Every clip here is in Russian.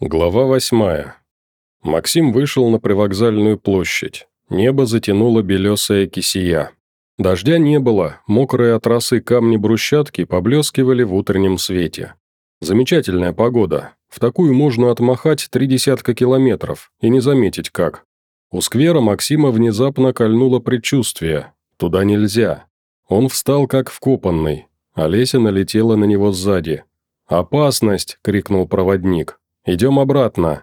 Глава восьмая. Максим вышел на привокзальную площадь. Небо затянуло белесая кисия. Дождя не было, мокрые от росы камни брусчатки поблескивали в утреннем свете. Замечательная погода. В такую можно отмахать три десятка километров и не заметить как. У сквера Максима внезапно кольнуло предчувствие. Туда нельзя. Он встал как вкопанный. Олеся налетела на него сзади. «Опасность!» – крикнул проводник. «Идем обратно».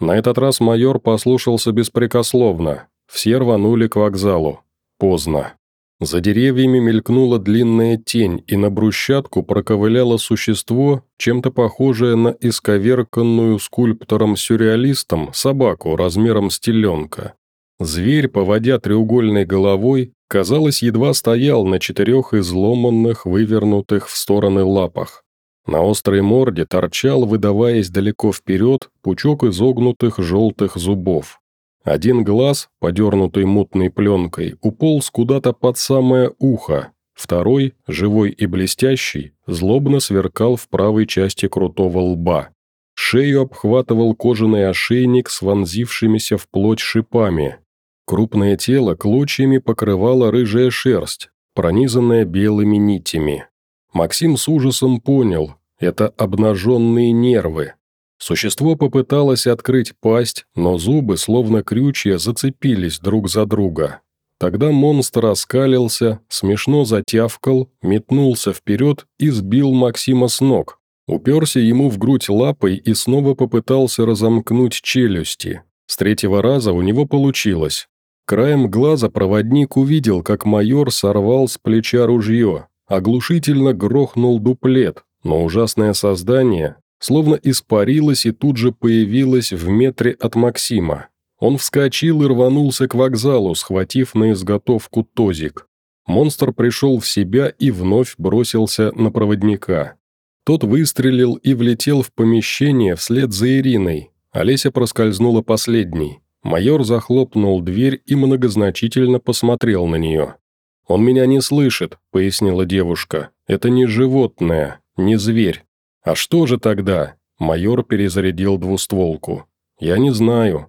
На этот раз майор послушался беспрекословно. Все рванули к вокзалу. Поздно. За деревьями мелькнула длинная тень, и на брусчатку проковыляло существо, чем-то похожее на исковерканную скульптором-сюрреалистом собаку размером с теленка. Зверь, поводя треугольной головой, казалось, едва стоял на четырех изломанных, вывернутых в стороны лапах. На острой морде торчал, выдаваясь далеко вперед, пучок изогнутых желтых зубов. Один глаз, подернутый мутной пленкой, уполз куда-то под самое ухо, второй, живой и блестящий, злобно сверкал в правой части крутого лба. Шею обхватывал кожаный ошейник с вонзившимися в плоть шипами. Крупное тело клочьями покрывала рыжая шерсть, пронизанная белыми нитями. Максим с ужасом понял, это обнаженные нервы. Существо попыталось открыть пасть, но зубы, словно крючья, зацепились друг за друга. Тогда монстр оскалился, смешно затявкал, метнулся вперед и сбил Максима с ног. Уперся ему в грудь лапой и снова попытался разомкнуть челюсти. С третьего раза у него получилось. Краем глаза проводник увидел, как майор сорвал с плеча ружье, Оглушительно грохнул дуплет, но ужасное создание словно испарилось и тут же появилось в метре от Максима. Он вскочил и рванулся к вокзалу, схватив на изготовку тозик. Монстр пришел в себя и вновь бросился на проводника. Тот выстрелил и влетел в помещение вслед за Ириной. Олеся проскользнула последней. Майор захлопнул дверь и многозначительно посмотрел на нее. «Он меня не слышит», — пояснила девушка. «Это не животное, не зверь». «А что же тогда?» Майор перезарядил двустволку. «Я не знаю».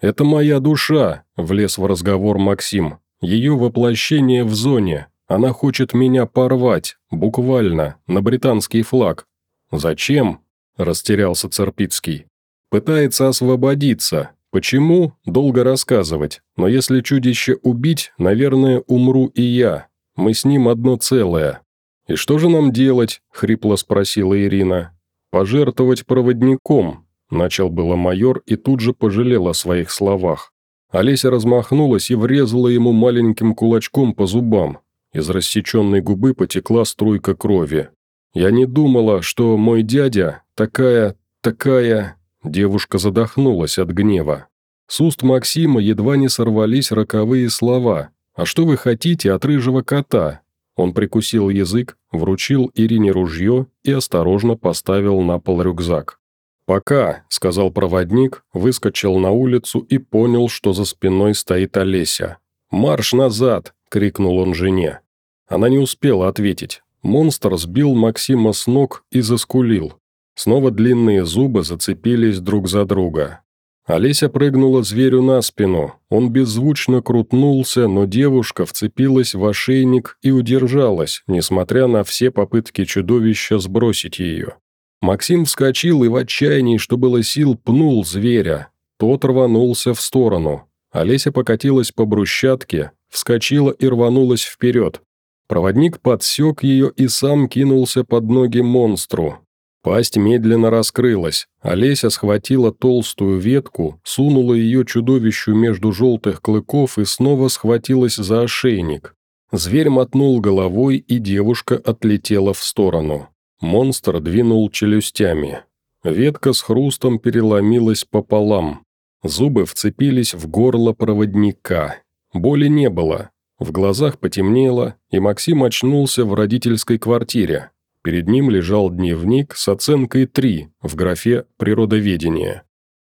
«Это моя душа», — влез в разговор Максим. «Ее воплощение в зоне. Она хочет меня порвать, буквально, на британский флаг». «Зачем?» – растерялся Церпицкий. «Пытается освободиться. Почему? Долго рассказывать, но если чудище убить, наверное, умру и я. Мы с ним одно целое. И что же нам делать? Хрипло спросила Ирина. Пожертвовать проводником, начал было майор и тут же пожалел о своих словах. Олеся размахнулась и врезала ему маленьким кулачком по зубам. Из рассеченной губы потекла струйка крови. «Я не думала, что мой дядя такая... такая...» Девушка задохнулась от гнева. С уст Максима едва не сорвались роковые слова. «А что вы хотите от рыжего кота?» Он прикусил язык, вручил Ирине ружье и осторожно поставил на пол рюкзак. «Пока», — сказал проводник, выскочил на улицу и понял, что за спиной стоит Олеся. «Марш назад!» — крикнул он жене. Она не успела ответить. Монстр сбил Максима с ног и заскулил. Снова длинные зубы зацепились друг за друга. Олеся прыгнула зверю на спину. Он беззвучно крутнулся, но девушка вцепилась в ошейник и удержалась, несмотря на все попытки чудовища сбросить ее. Максим вскочил и в отчаянии, что было сил, пнул зверя. Тот рванулся в сторону. Олеся покатилась по брусчатке, вскочила и рванулась вперед. Проводник подсек ее и сам кинулся под ноги монстру. Пасть медленно раскрылась. Олеся схватила толстую ветку, сунула ее чудовищу между желтых клыков и снова схватилась за ошейник. Зверь мотнул головой, и девушка отлетела в сторону. Монстр двинул челюстями. Ветка с хрустом переломилась пополам. Зубы вцепились в горло проводника. Боли не было. В глазах потемнело, и Максим очнулся в родительской квартире. Перед ним лежал дневник с оценкой 3 в графе «Природоведение».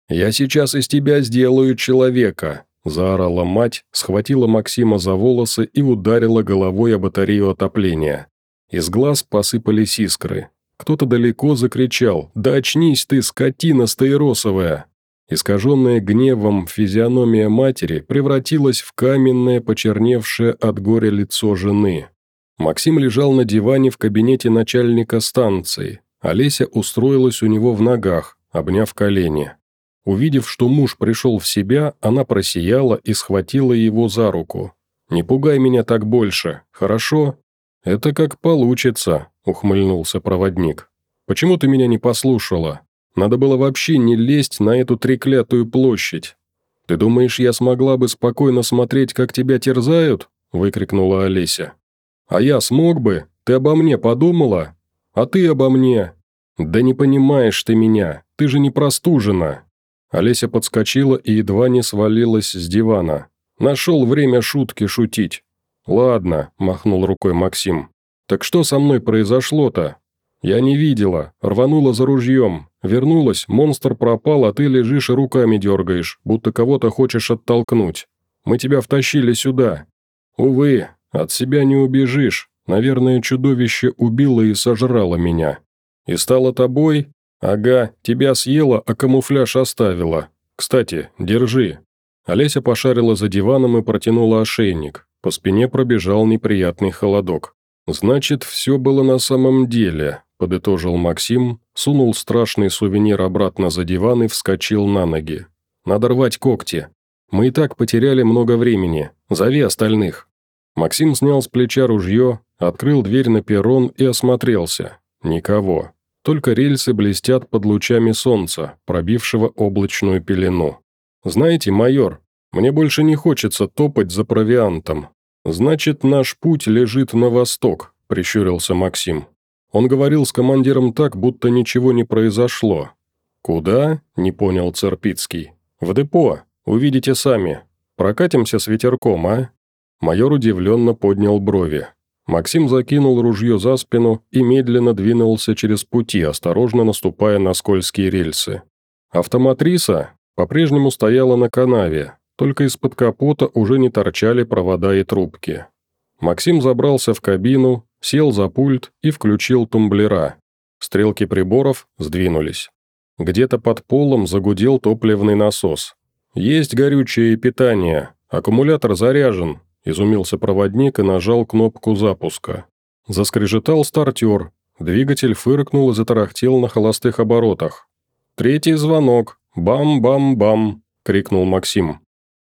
«Я сейчас из тебя сделаю человека», – заорала мать, схватила Максима за волосы и ударила головой о батарею отопления. Из глаз посыпались искры. Кто-то далеко закричал «Да очнись ты, скотина стаиросовая!» Искаженная гневом физиономия матери превратилась в каменное, почерневшее от горя лицо жены. Максим лежал на диване в кабинете начальника станции. Олеся устроилась у него в ногах, обняв колени. Увидев, что муж пришел в себя, она просияла и схватила его за руку. «Не пугай меня так больше, хорошо?» «Это как получится», — ухмыльнулся проводник. «Почему ты меня не послушала? Надо было вообще не лезть на эту треклятую площадь. Ты думаешь, я смогла бы спокойно смотреть, как тебя терзают?» — выкрикнула Олеся. «А я смог бы? Ты обо мне подумала? А ты обо мне? Да не понимаешь ты меня, ты же не простужена!» Олеся подскочила и едва не свалилась с дивана. Нашел время шутки шутить. «Ладно», – махнул рукой Максим. «Так что со мной произошло-то?» «Я не видела. Рванула за ружьем. Вернулась, монстр пропал, а ты лежишь и руками дергаешь, будто кого-то хочешь оттолкнуть. Мы тебя втащили сюда. Увы, от себя не убежишь. Наверное, чудовище убило и сожрало меня. И стало тобой? Ага, тебя съела, а камуфляж оставила. Кстати, держи». Олеся пошарила за диваном и протянула ошейник. По спине пробежал неприятный холодок. «Значит, все было на самом деле», – подытожил Максим, сунул страшный сувенир обратно за диван и вскочил на ноги. «Надо рвать когти. Мы и так потеряли много времени. Зови остальных». Максим снял с плеча ружье, открыл дверь на перрон и осмотрелся. Никого. Только рельсы блестят под лучами солнца, пробившего облачную пелену. «Знаете, майор, мне больше не хочется топать за провиантом. «Значит, наш путь лежит на восток», – прищурился Максим. Он говорил с командиром так, будто ничего не произошло. «Куда?» – не понял Церпицкий. «В депо. Увидите сами. Прокатимся с ветерком, а?» Майор удивленно поднял брови. Максим закинул ружье за спину и медленно двинулся через пути, осторожно наступая на скользкие рельсы. Автоматриса по-прежнему стояла на канаве, только из-под капота уже не торчали провода и трубки. Максим забрался в кабину, сел за пульт и включил тумблера. Стрелки приборов сдвинулись. Где-то под полом загудел топливный насос. «Есть горючее и питание. Аккумулятор заряжен», – изумился проводник и нажал кнопку запуска. Заскрежетал стартер. Двигатель фыркнул и затарахтел на холостых оборотах. «Третий звонок. Бам-бам-бам!» – крикнул Максим.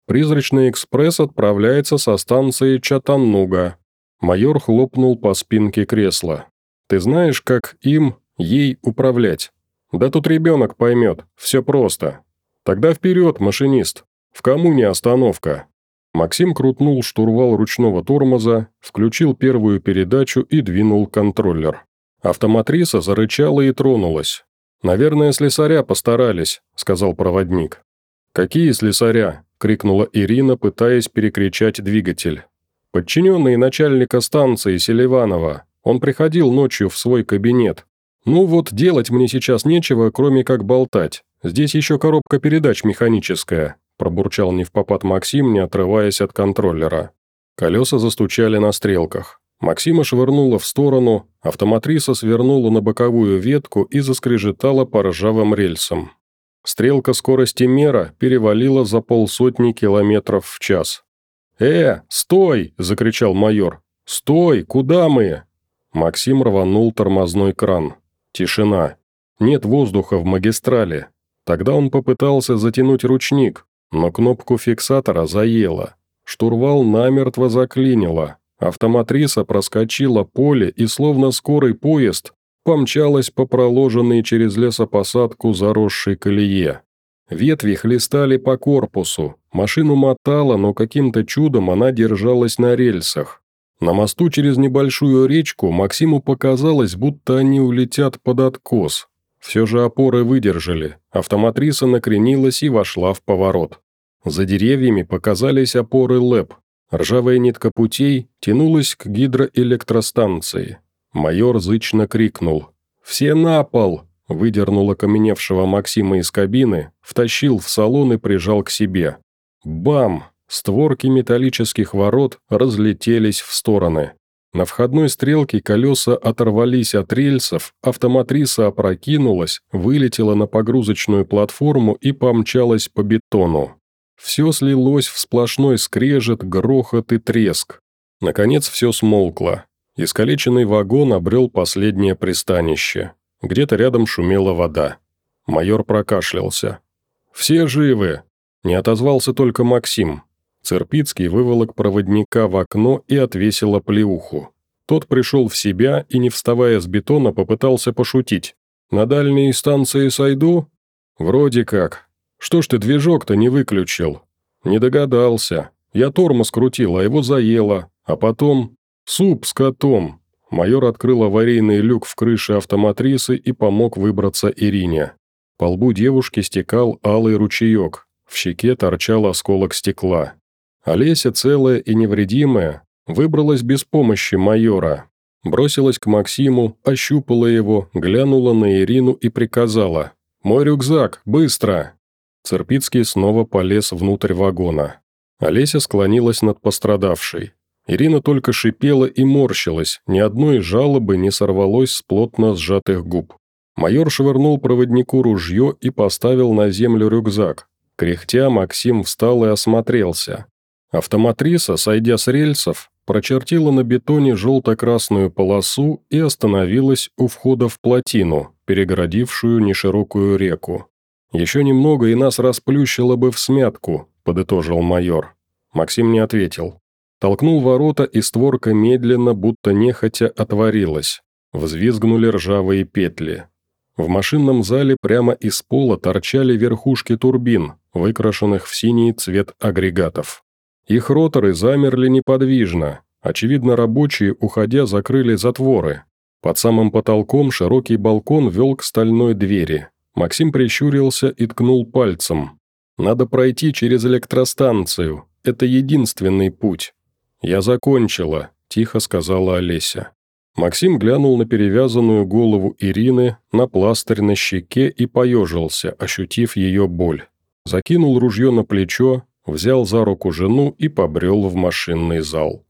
Призрачный экспресс отправляется со станции Чатаннуга. Майор хлопнул по спинке кресла. Ты знаешь, как им, ей управлять? Да тут ребенок поймет, все просто. Тогда вперед, машинист. В коммуне остановка. Максим крутнул штурвал ручного тормоза, включил первую передачу и двинул контроллер. Автоматриса зарычала и тронулась. «Наверное, слесаря постарались», — сказал проводник. «Какие слесаря?» крикнула Ирина, пытаясь перекричать двигатель. «Подчиненный начальника станции Селиванова. Он приходил ночью в свой кабинет. Ну вот, делать мне сейчас нечего, кроме как болтать. Здесь еще коробка передач механическая», пробурчал невпопад Максим, не отрываясь от контроллера. Колеса застучали на стрелках. Максима швырнула в сторону, автоматриса свернула на боковую ветку и заскрежетала по ржавым рельсам. Стрелка скорости мера перевалила за полсотни километров в час. «Э, стой!» – закричал майор. «Стой! Куда мы?» Максим рванул тормозной кран. Тишина. Нет воздуха в магистрали. Тогда он попытался затянуть ручник, но кнопку фиксатора заело. Штурвал намертво заклинило. Автоматриса проскочила поле и, словно скорый поезд, помчалась по проложенной через лесопосадку заросшей колее. Ветви хлестали по корпусу, машину мотала, но каким-то чудом она держалась на рельсах. На мосту через небольшую речку Максиму показалось, будто они улетят под откос. Все же опоры выдержали, автоматриса накренилась и вошла в поворот. За деревьями показались опоры ЛЭП. Ржавая нитка путей тянулась к гидроэлектростанции. Майор зычно крикнул. «Все на пол!» Выдернул окаменевшего Максима из кабины, втащил в салон и прижал к себе. Бам! Створки металлических ворот разлетелись в стороны. На входной стрелке колеса оторвались от рельсов, автоматриса опрокинулась, вылетела на погрузочную платформу и помчалась по бетону. Все слилось в сплошной скрежет, грохот и треск. Наконец все смолкло. Искалеченный вагон обрел последнее пристанище. Где-то рядом шумела вода. Майор прокашлялся. «Все живы!» Не отозвался только Максим. Церпицкий выволок проводника в окно и отвесил оплеуху. Тот пришел в себя и, не вставая с бетона, попытался пошутить. «На дальние станции сойду?» «Вроде как. Что ж ты движок-то не выключил?» «Не догадался. Я тормоз крутил, а его заело. А потом... Суп с котом!» Майор открыл аварийный люк в крыше автоматрисы и помог выбраться Ирине. По лбу девушки стекал алый ручеек, в щеке торчал осколок стекла. Олеся, целая и невредимая, выбралась без помощи майора. Бросилась к Максиму, ощупала его, глянула на Ирину и приказала. «Мой рюкзак, быстро!» Церпицкий снова полез внутрь вагона. Олеся склонилась над пострадавшей. Ирина только шипела и морщилась, ни одной жалобы не сорвалось с плотно сжатых губ. Майор швырнул проводнику ружье и поставил на землю рюкзак. Кряхтя, Максим встал и осмотрелся. Автоматриса, сойдя с рельсов, прочертила на бетоне желто-красную полосу и остановилась у входа в плотину, перегородившую неширокую реку. «Еще немного, и нас расплющило бы в смятку», – подытожил майор. Максим не ответил. Толкнул ворота, и створка медленно, будто нехотя, отворилась. Взвизгнули ржавые петли. В машинном зале прямо из пола торчали верхушки турбин, выкрашенных в синий цвет агрегатов. Их роторы замерли неподвижно. Очевидно, рабочие, уходя, закрыли затворы. Под самым потолком широкий балкон вел к стальной двери. Максим прищурился и ткнул пальцем. «Надо пройти через электростанцию. Это единственный путь». «Я закончила», – тихо сказала Олеся. Максим глянул на перевязанную голову Ирины, на пластырь на щеке и поежился, ощутив ее боль. Закинул ружье на плечо, взял за руку жену и побрел в машинный зал.